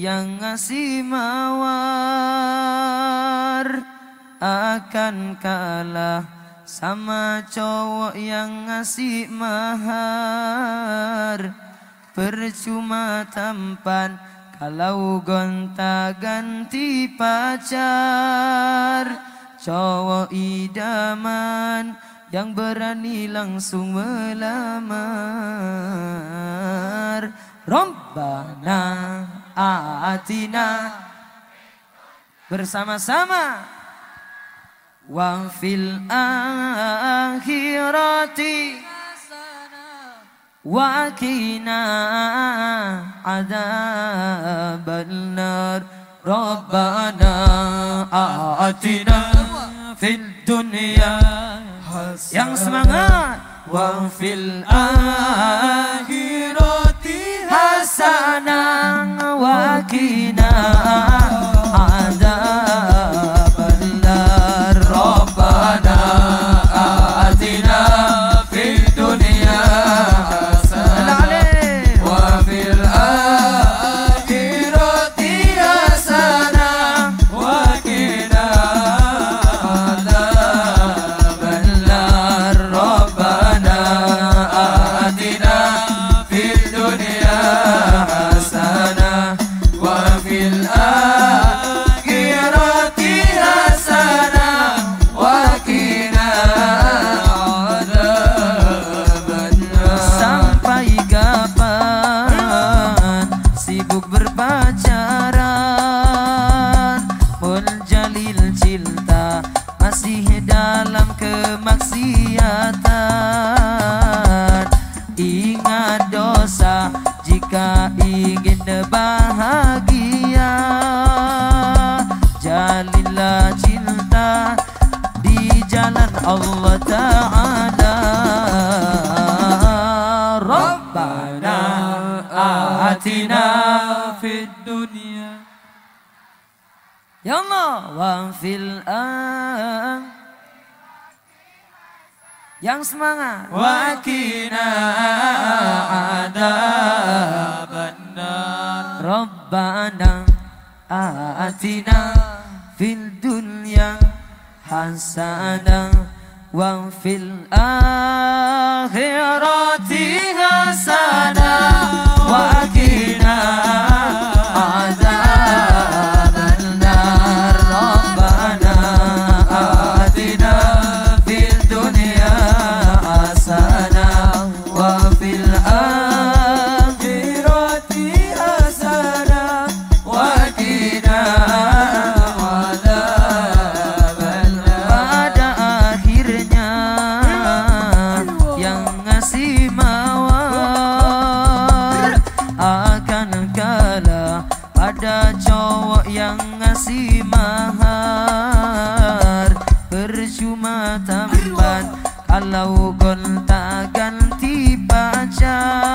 yang ngasih mawar akan kalah sama cowok yang ngasih mahar. Percuma tampan kalau gonta ganti pacar. Cowok idaman yang berani langsung melamar. Robbana atina. Bersama-sama. Wa fil akhirati. Wa qina adabannar Rabbana atina fid dunya yang semangat. Wa fil akhirati hasanah wa sampai kapan sibuk berpacaran? Menjalil cinta masih dalam kemaksiatan. Ingat dosa jika ingin bahagia Allah Ta'ala. Rabbana atina fid dunya. Ya Allah wa fil an Yang semangat. Wa qina adabannar Rabbana atina fil dunya hasanah wa fil akhirati ngasih mawar. Akan kalah pada cowok yang ngasih mahar. Percuma tampan kalau gonta ganti pacar